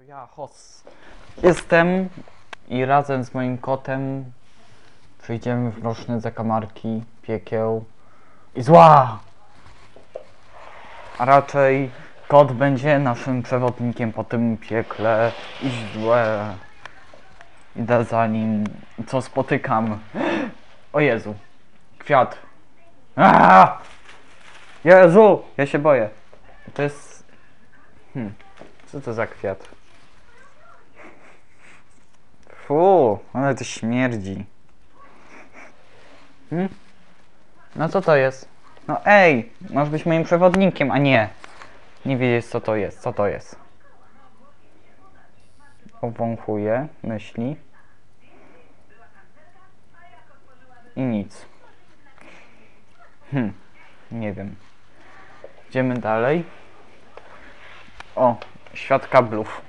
To ja, Hos. Jestem i razem z moim kotem przejdziemy w mroczne zakamarki piekieł i zła! A raczej kot będzie naszym przewodnikiem po tym piekle i złe. Idę za nim. Co spotykam? O Jezu. Kwiat. Aaaa! Jezu! Ja się boję. To jest... Hmm. Co to za kwiat? Fu, ale to śmierdzi. Hmm? No co to jest? No ej, masz być moim przewodnikiem, a nie. Nie wiedzieć co to jest, co to jest. Obwąchuję, myśli. I nic. Hmm, nie wiem. Idziemy dalej. O, świat kablów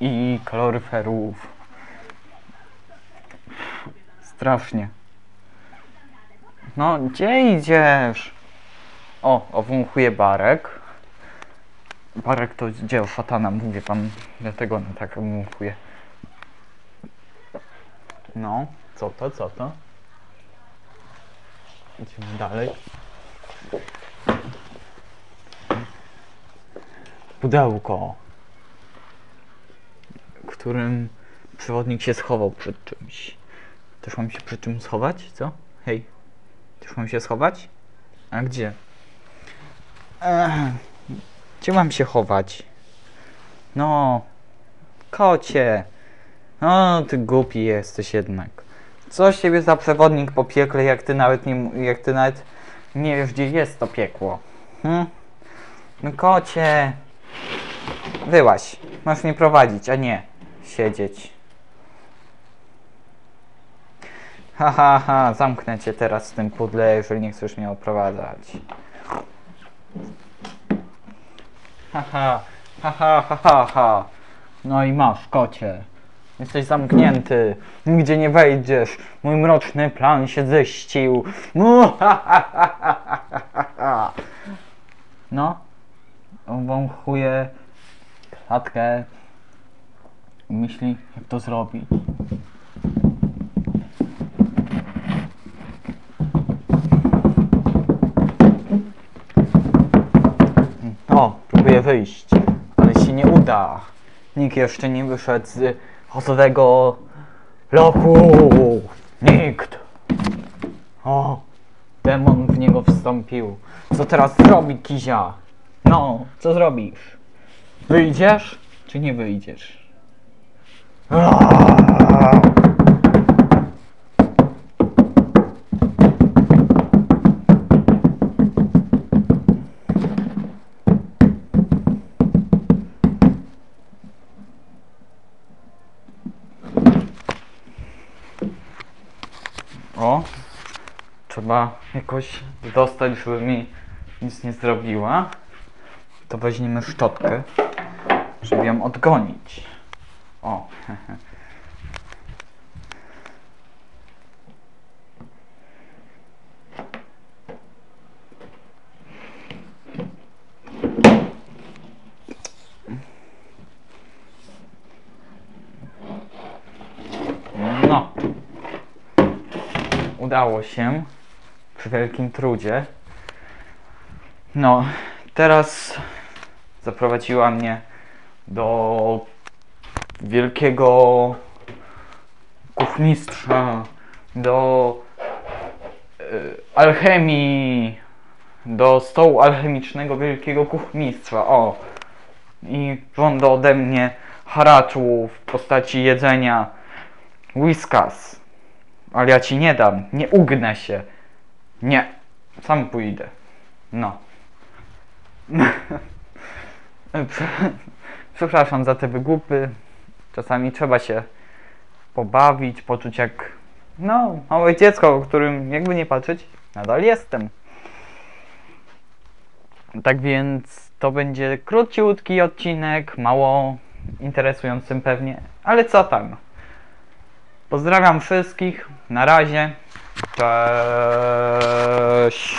i kaloryferów. Strasznie. No, gdzie idziesz? O, owąchuje barek. Barek to dzieło szatana, mówię wam, dlatego on tak owąchuje. No, co to, co to? Idziemy dalej. Pudełko, którym przewodnik się schował przed czymś. Też mam się przed czym schować, co? Hej, też mam się schować? A gdzie? Ech, gdzie mam się chować? No, kocie. No, ty głupi jesteś jednak. Co z ciebie za przewodnik po piekle, jak ty nawet nie, jak ty nawet nie wiesz, gdzie jest to piekło? Hm? No kocie. Wyłaś. Masz mnie prowadzić, a nie siedzieć. Ha, ha, ha, zamknę cię teraz w tym pudle, jeżeli nie chcesz mnie oprowadzać. Ha, ha, ha, ha, ha, ha. No i masz, kocie. Jesteś zamknięty. Nigdzie nie wejdziesz. Mój mroczny plan się ześcił. Mu, ha, ha, ha, ha, ha, ha. No, wąchuję klatkę myśli, jak to zrobić. Wyjść, ale się nie uda. Nikt jeszcze nie wyszedł z hotowego lochu. Nikt. O, demon w niego wstąpił. Co teraz zrobi Kizia? No, co zrobisz? Wyjdziesz, czy nie wyjdziesz? Aaaa! O, trzeba jakoś dostać, żeby mi nic nie zrobiła. To weźmiemy szczotkę, żeby ją odgonić. O, no. Udało się przy wielkim trudzie. No, teraz zaprowadziła mnie do wielkiego kuchmistrza, do y, alchemii, do stołu alchemicznego wielkiego kuchmistrza. O! I żąda ode mnie haraczu w postaci jedzenia whiskas. Ale ja ci nie dam, nie ugnę się. Nie, sam pójdę. No. Prze- Przepraszam za te wygłupy. Czasami trzeba się pobawić, poczuć jak no, małe dziecko, o którym jakby nie patrzeć, nadal jestem. Tak więc to będzie króciutki odcinek, mało interesującym pewnie, ale co tam. Pozdrawiam wszystkich, na razie. Cześć.